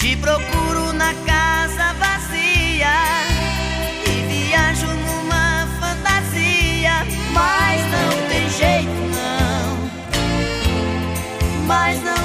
Te procuro na casa vazia e viajo numa fantasia, mas não tem jeito não. Mas não